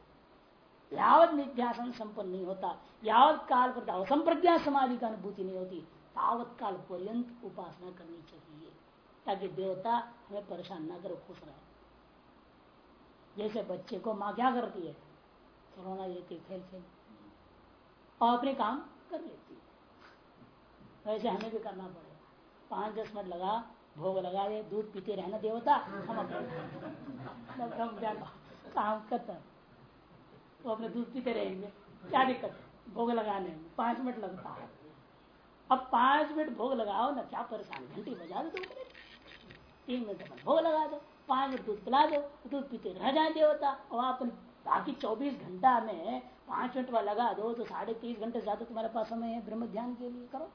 यावत निध्यासन संपन्न नहीं होता, यावत काल पर असंप्रज्ञा समाधि का अनुभूति नहीं होती, तावत काल पर्यंत उपासना करनी चाहिए, ताकि देवता हमें परेशान न करो, खुश रहे। जैसे बच्चे को माँ क्या करती है? खिलौना देती खेल खेल। और अपने काम कर लेती है। वैसे हमें भी करना पड़ेगा। पाँच दस मिनट लगा भोग लगा दे, दूध पीते रहना देवता, हम अपने काम करता तो अपने दूध पीते रहेंगे। क्या दिक्कत? भोग लगाने में। पाँच मिनट लगता है। अब पाँच मिनट भोग लगाओ ना, क्या परेशान? घंटी बजा दो तीन मिनट भोग लगा दो। पाँच मिनट दूध पिला दो। दूध पीते रह जाए देवता। और अपने बाकी 24 घंटा में पाँच मिनट लगा दो तो साढ़े तीस घंटे ज़्यादा तुम्हारे पास समय है ब्रह्म ध्यान के लिए। करो।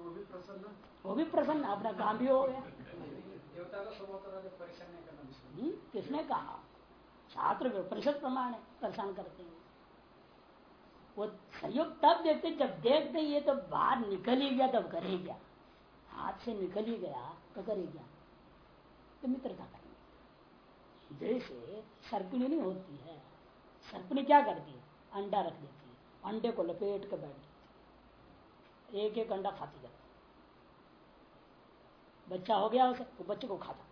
वो भी प्रसन्न वो भी प्रसन्न अपना काम भी हो गया। देवता का परेशान नहीं करना हम्म, किसने कहा? छात्र के परिषद प्रमाण है परेशान करते हैं। वो सहयोग तब देखते जब देखते ये तो बाहर निकल ही गया तब करे क्या? हाथ से निकल ही गया तो करे क्या? तो मित्रता करेंगे। जैसे सर्पिणी नहीं होती है सर्पिणी क्या करती है? अंडा रख देती है अंडे को लपेट कर बैठ जाती एक एक अंडा खाती जाती बच्चा हो गया उसे, वो बच्चे को खा जाती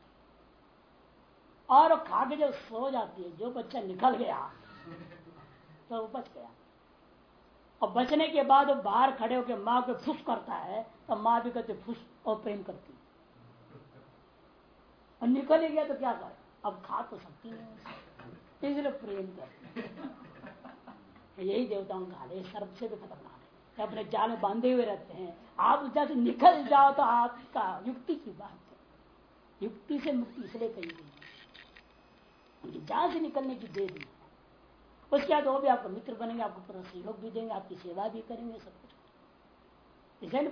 और खा के जब सो जाती है, जो बच्चा निकल गया तो वो बच गया। और बचने के बाद वो बाहर खड़े होकर माँ को फुस करता है तो माँ भी कहते फुस और प्रेम करती और निकल ही गया तो क्या कर? अब खा तो सकती है। इसलिए प्रेम कर यही देवताओं का हाल है। सर्प से भी खतरनाक अपने जाल में बांधे हुए रहते हैं। आप जैसे निकल जाओ तो आपका युक्ति की बात है। युक्ति से मुक्ति इसलिए कही गई जाल से निकलने की दे दी उसके बाद वो भी आपका मित्र बनेंगे, आपको पूरा सहयोग भी देंगे, आपकी सेवा भी करेंगे सब कुछ। इसलिए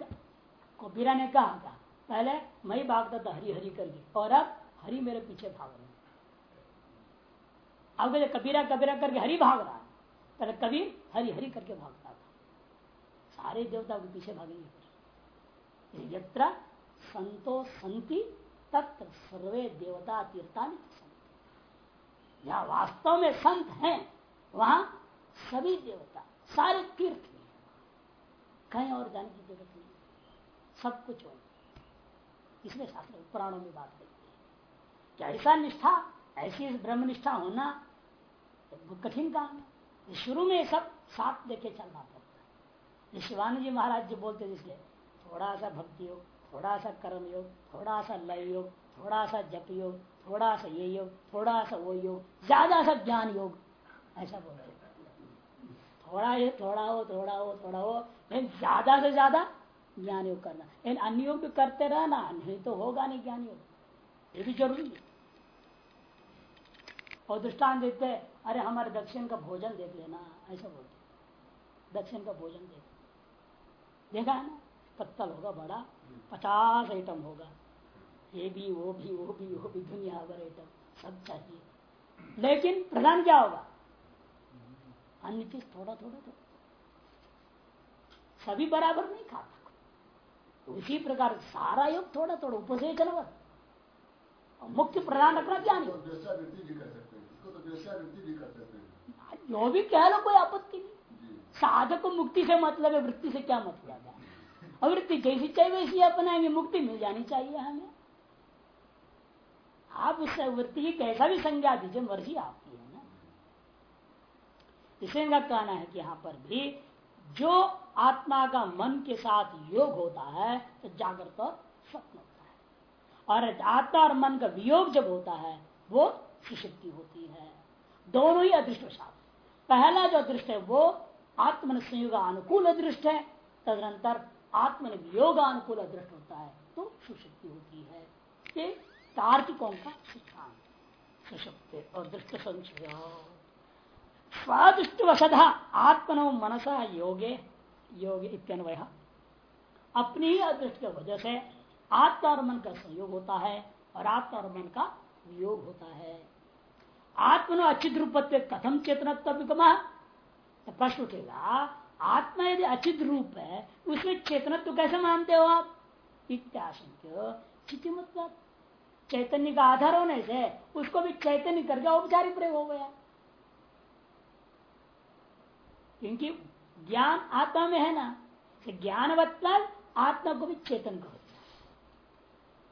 कबीरा ने कहा था पहले मैं भागता था हरी हरी करके, और अब हरी मेरे पीछे भाग रहे अब कबीरा कबीरा करके हरी भाग रहा है, पहले कबीर हरी हरी करके भाग था सारे देवता के पीछे भागेंगे। यत्र संतो संति, तत्र सर्वे देवता तीर्था जहाँ वास्तव में संत हैं, वहाँ सभी देवता, सारे तीर्थ कहीं और जाने की ज़रूरत नहीं। सब कुछ हो इसलिए शास्त्र पुराणों में बात करती है। क्या ऐसा निष्ठा, ऐसी ब्रह्मनिष्ठा होना कठिन काम है? शुरू में सब साथ लेके चलना पड़ता है शिवानी जी महाराज जी बोलते इसलिए थोड़ा सा भक्ति योग, थोड़ा सा कर्म योग, थोड़ा सा लय योग, थोड़ा सा जप योग, थोड़ा सा ये योग, थोड़ा सा वो योग, ज़्यादा सा ज्ञान योग, ऐसा बोलते थोड़ा ये, थोड़ा हो थोड़ा हो थोड़ा हो लेकिन ज़्यादा से ज़्यादा ज्ञान योग करना। लेकिन अन्य योग भी करते रहना, नहीं तो होगा नहीं ज्ञान योग। ये भी ज़रूरी है। और दृष्टान देते अरे हमारे दक्षिण का भोजन देख लेना, ऐसा बोलते दक्षिण का भोजन देख देखा है ना? पत्तल होगा बड़ा पचास आइटम होगा। ये भी वो भी वो भी वो भी दुनिया भर आइटम सब चाहिए। लेकिन प्रधान क्या होगा? अन्य चीज़ थोड़ा थोड़ा थोड़ा। सभी बराबर नहीं खाता। उसी प्रकार सारा योग थोड़ा थोड़ा उपसे चलवा मुख्य प्रधान रखना क्या नहीं जो भी कह लो कोई आपत्ति नहीं। साधक को मुक्ति से मतलब है, वृत्ति से क्या मतलब है? अवृत्ति जैसी चाहिए वैसी अपनाएँगे मुक्ति मिल जानी चाहिए हमें। आप उस वृत्ति की कैसा भी संज्ञा दीजिए, मर्ज़ी आपकी है ना। इसे का कहना है कि यहाँ पर भी जो आत्मा का मन के साथ योग होता है तो जागृत और स्वप्न होता है। और आत्मा और मन का वियोग जब होता है, वो सुशक्ति होती है। दोनों ही अदृष्ट पहला जो अदृष्ट है, वो आत्मन संयोग अनुकूल अदृष्ट है। तदनंतर आत्मन वियोग अनुकूल अदृष्ट होता है तो सुशक्ति होती है। ये तार्किकों का सिद्धांत। सुशक्ति और दृष्ट संशय स्वादुष्ट वसधा आत्मनो मनसा योगे, योग इत्यन्वय। अपनी ही अदृष्ट की वजह से आत्मा और मन का संयोग होता है और आत्मा और मन का वियोग होता है। आत्मनो अचित रूप कथम चेतनत्व तो प्रश्न उठेगा आत्मा यदि अचित रूप है उसमें चेतनत्व कैसे मानते हो आप? इत्याशंक्य चिति मतलब चैतन्य का आधार होने से उसको भी चैतन्य करके औपचारिक प्रयोग हो गया। क्योंकि ज्ञान आत्मा में है ना ज्ञान मतलब आत्मा को भी चेतन कहो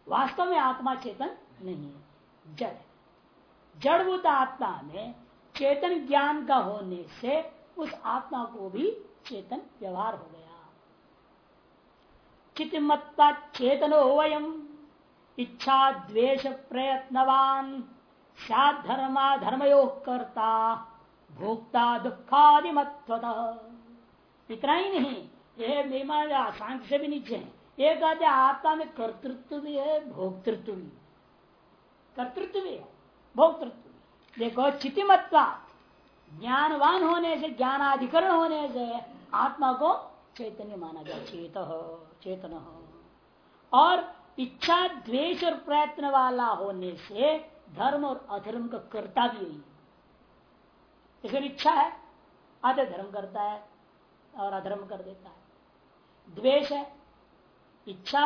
वास्तव में आत्मा चेतन नहीं है, जड़ जड़भूत आत्मा में चेतन ज्ञान का होने से उस आत्मा को भी चेतन व्यवहार हो गया। चितमत्ता चेतनो वयम। इच्छा द्वेष प्रयत्नवान। धर्मा धर्मयो करता। भोक्ता दुखादि इतना ही नहीं, ये मीमा सांख्य से भी नीचे है। ये कहते आत्मा में कर्तृत्व भी है, भोक्तृत्व भी। कर्तृत्व भी है, भोक्तृत्व देखो चितिमत्वा ज्ञानवान होने से, ज्ञानाधिकरण होने से आत्मा को चैतन्य माना गया चेत हो चेतन। हो और इच्छा, द्वेष और प्रयत्न वाला होने से धर्म और अधर्म का कर्ता भी यही इसमें इच्छा है आधे धर्म करता है और अधर्म कर देता है। द्वेष है, इच्छा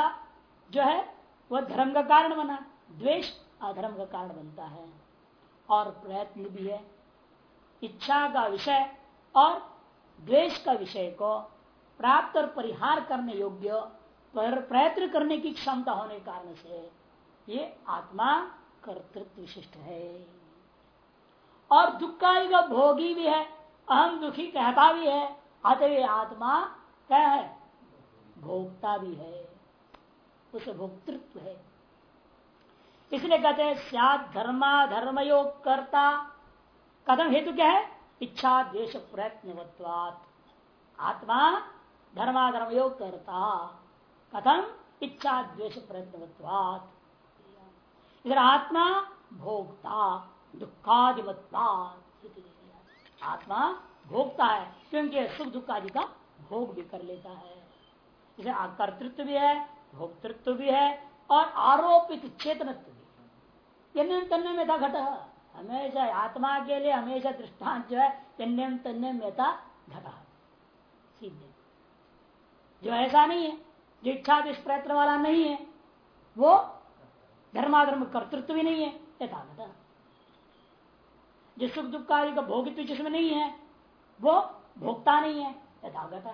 जो है, वह धर्म का कारण बना। द्वेष अधर्म का कारण बनता है और प्रयत्न भी है। इच्छा का विषय और द्वेष का विषय को प्राप्त और परिहार करने योग्य पर प्रयत्न करने की क्षमता होने के कारण से ये आत्मा कर्तृत्व विशिष्ट है। और दुख का भोगी भी है, अहम दुखी कहता भी है, अतः आत्मा क्या है? भोक्ता भी है। उसे भोक्तृत्व है। इसलिए कहते हैं धर्मा धर्मयोग करता कदम हेतु क्या है? इच्छा, द्वेष प्रयत्न आत्मा धर्माधर्म योग करता। कथम इच्छा, द्वेष प्रयत्न इधर आत्मा भोक्ता दुखाधिमत्ता आत्मा भोगता है, क्योंकि सुख दुख आदि का भोग भी कर लेता है। इसे कर्तृत्व भी है, भोक्तृत्व भी है, और आरोपित चेतनत्व भी। में था घट। हमेशा आत्मा के लिए हमेशा दृष्टांत जो है यन्यम तन्य में था घटा। सीधे। जो ऐसा नहीं है, जो इच्छा प्रयत्न वाला नहीं है, वो धर्माधर्म कर्तृत्व भी नहीं है, यथा घटा। जो सुख दुख आदि का भोगित्व जिसमें नहीं है, वो भोक्ता नहीं है यथागत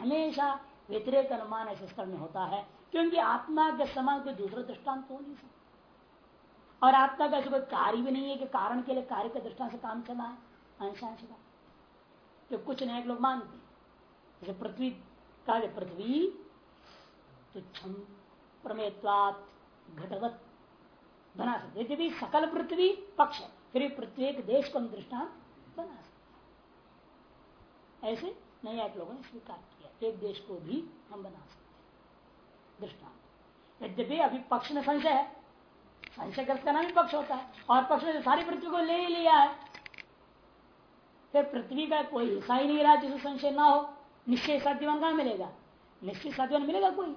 हमेशा व्यतिरिक अनुमान ऐसे स्तर में होता है, क्योंकि आत्मा के समान कोई दूसरा दृष्टांत हो नहीं सकता और आत्मा का कोई कार्य भी नहीं है कि कारण के लिए कार्य के दृष्टांत से काम चला है? अंशांश का जो कुछ नए लोग मानते जैसे पृथ्वी का पृथ्वी तुच्छम प्रमेत्वात घटवत। बना सकते यदि सकल पृथ्वी पक्ष फिर पृथ्वी एक देश को हम दृष्टांत बना सकते ऐसे नए एक लोगों ने स्वीकार किया एक देश को भी हम बना सकते दृष्टांत। यद्यपि अभी पक्ष में संशय है संशय का नाम पक्ष होता है। और पक्ष ने सारी पृथ्वी को ले ही लिया है। फिर पृथ्वी का कोई हिस्सा ही नहीं रहा जिसे संशय ना हो। निश्चय साध्यवान कहा मिलेगा? निश्चित साध्यवान मिलेगा कोई?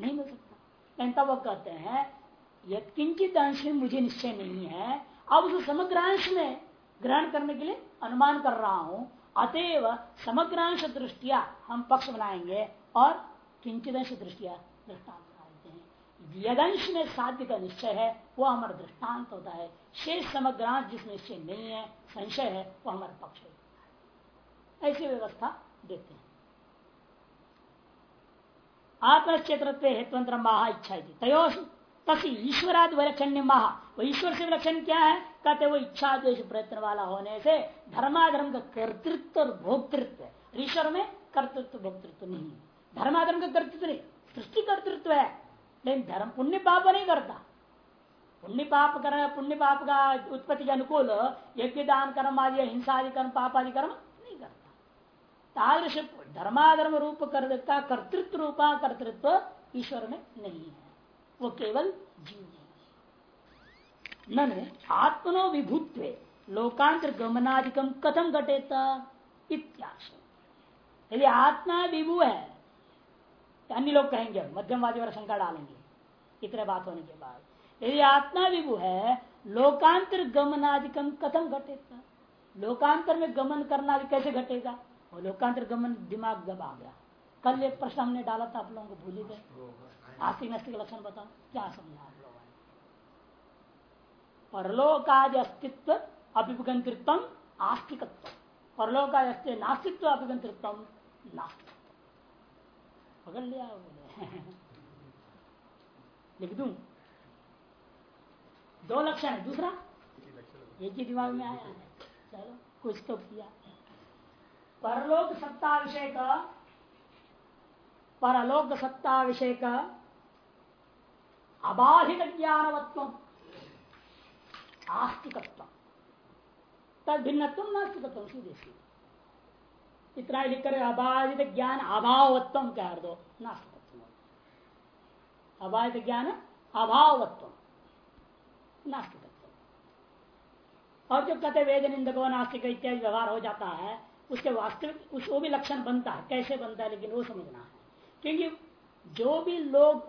नहीं मिल सकता। तब वो कहते हैं यकिंचित अंश में मुझे निश्चय नहीं है। अब उस समग्र अंश में ग्रहण करने के लिए अनुमान कर रहा हूँ। अतएव समग्रांश दृष्टिया हम पक्ष बनाएँगे और किंचित अंश दृष्टिया हैं यदंश में साध्य का निश्चय है, वो हमारा दृष्टांत होता है। शेष समग्रांश जिसमें निश्चय नहीं है, संशय है, वो हमारा पक्ष होता है। ऐसी व्यवस्था देते हैं। आत्मचेत्र हेतुअंतर महा इच्छा तय तसी ईश्वरादि विलक्षण महा। वो ईश्वर से विलक्षण क्या है? कहते वो इच्छा द्वेश प्रयत्न वाला होने से धर्माधर्म का कर्तृत्व और भोक्तृत्व ईश्वर में कर्तृत्व, भोक्तृत्व नहीं धर्माधर्म का कर्तृत्व नहीं, सृष्टि कर्तृत्व है। लेकिन धर्म पुण्य पाप नहीं करता। पुण्य पाप कर, पुण्य पाप का उत्पत्ति के अनुकूल यज्ञ, दान, कर्म आदि हिंसा आदि कर्म, पाप आदि कर्म नहीं करता। तादृश धर्माधर्म रूप कर का कर्तृत्व रूपा कर्तृत्व ईश्वर में नहीं है। वो केवल जीव ननु, आत्मनो विभुत्व, लोकांतर गमनादिकम कथम घटेता? इत्याश यदि आत्मा विभू है अन्य लोग कहेंगे, मध्यमवादी वाला शंका डालेंगे। इतने बात होने के बाद। यदि आत्मा विभू है, लोकांतर गमनादिकम कथम घटेगा लोकांतर में गमन करना कैसे घटेगा? वो लोकांतर गमन दिमाग गब आ गया। कल एक प्रश्न हमने डाला था, आप लोगों को भूल गए। आस्तिक नस्तिक लक्षण बताओ, क्या समझा आप लोगों ने? परलोकादि अस्तित्व अभिगंतृत्व आस्तिकत्व। परलोकादि अस्तित्व नास्तित्व अभिगंतृत्व नास्तिक पकड़ लिया बोले लिख दू? दो लक्षण है, दूसरा? एक ही दिमाग में आया है। चलो, कुछ तो किया। परलोक सत्ता विषय का परलोक सत्ता विषय का अबाधित ज्ञानवत्व, आस्तिकत्व। तद भिन्नत्व नास्तिकत्व, सीधे सीधे। इतना लिख कर अबाधित ज्ञान अभावत्व कह दो। नास्तिकत्व। अबाधित ज्ञान अभावत्व। नास्तिकत्व। और जो कहते वेद निंदको, नास्तिक इत्यादि व्यवहार हो जाता है, उसके वास्तविक उसको भी लक्षण बनता है, कैसे बनता है, लेकिन वो समझना है। क्योंकि जो भी लोग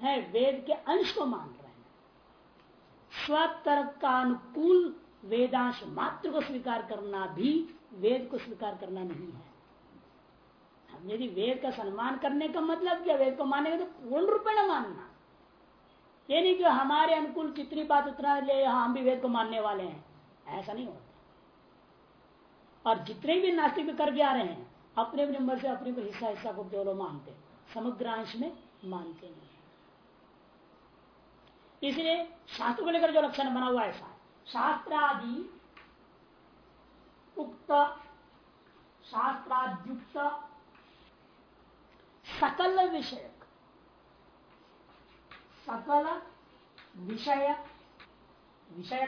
हैं, वेद के अंश को मान रहे हैं स्वतर्क का अनुकूल वेदांश मात्र को स्वीकार करना भी वेद को स्वीकार करना नहीं है। यदि वेद का सम्मान करने का मतलब क्या? वेद को मानेगा तो पूर्ण रूपेण मानना। ये नहीं कि हमारे अनुकूल जितनी बात उतना ले हम भी वेद को मानने वाले हैं। ऐसा नहीं होता। और जितने भी नास्तिक करके आ रहे हैं, अपने अपने नंबर से, अपने को हिस्सा हिस्सा को केवल मानते समग्र अंश में मानते नहीं इसलिए शास्त्र को लेकर जो लक्षण बना हुआ ऐसा। शास्त्रादि उक्त शास्त्राद्युक्त सकल विषय सकल विषय विषय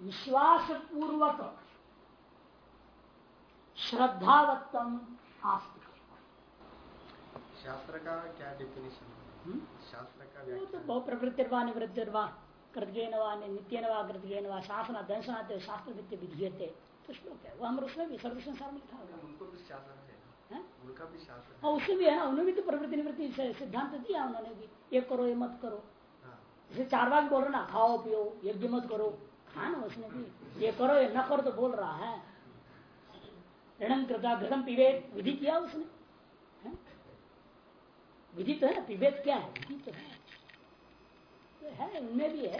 विश्वास पूर्वक श्रद्धावत्व आस्तिक शास्त्र का क्या डेफिनेशन हम्म? शास्त्र का तो व्याख्या बहु प्रवृत्तिर्वा निवृत्तिर्वा। कृतगेन वा नित्यन वा कृतगेन वा शासन दर्शनाते शास्त्र नित्य विधीयते। तो श्लोक है। वो हम उसमें भी सर्वशन सार में लिखा शास्त्र है। है। है? हाँ। उसमें भी है ना उन्होंने भी तो प्रवृत्ति निवृत्ति सिद्धांत दिया उन्होंने भी। ये करो ये मत करो। हाँ। जैसे चार बाग बोल रहे ना खाओ पियो यज्ञ मत करो। खाना उसने भी। ये करो ये न करो तो बोल रहा है। ऋणम कृता घृतम विधि किया उसने? विधि तो है ना पिवेद क्या है? विधि तो है। तो है, उनमें भी है।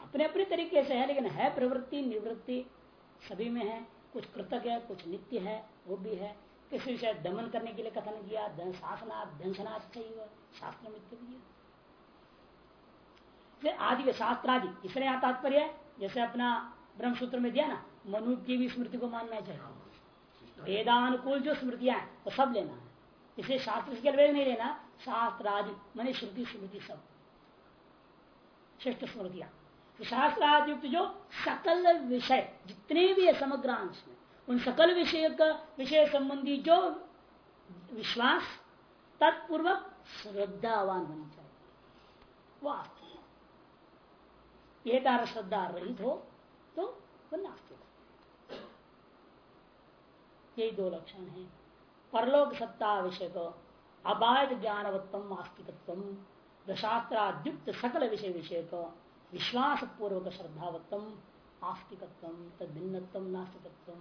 अपने अपने तरीके से है, लेकिन है प्रवृत्ति, निवृत्ति सभी में है। कुछ कृतक है, कुछ नित्य है, वो भी है। किसी विषय दमन करने के लिए कथन किया शासना दंशनाथ शास्त्र में फिर आदि के शास्त्र आदि इसलिए यहाँ तात्पर्य है। जैसे अपना ब्रह्मसूत्र में दिया ना, मनु की भी स्मृति को मानना चाहिए। वेदानुकूल जो स्मृतियाँ हैं, वो सब लेना है। इसे शास्त्र से वेद नहीं लेना शास्त्र आदि मैंने श्रुति स्मृति सब। श्रेष्ठ स्मृतियाँ तो शास्त्र आदि जो सकल विषय, जितने भी है समग्र अंश में, उन सकल विषय का, विषय संबंधी जो विश्वास, तत्पूर्वक श्रद्धावान होनी चाहिए। वो आस्तिक है ये तार श्रद्धा रहित हो तो वो नास्तिक यही दो लक्षण है। परलोक सत्ता विषय को अबाध ज्ञानवत्तम आस्तिकत्व शास्त्राद्युक्त सकल विषय विषय को विश्वास पूर्वक श्रद्धावत्तम आस्तिकत्व तद भिन्नत्व नास्तिकत्व।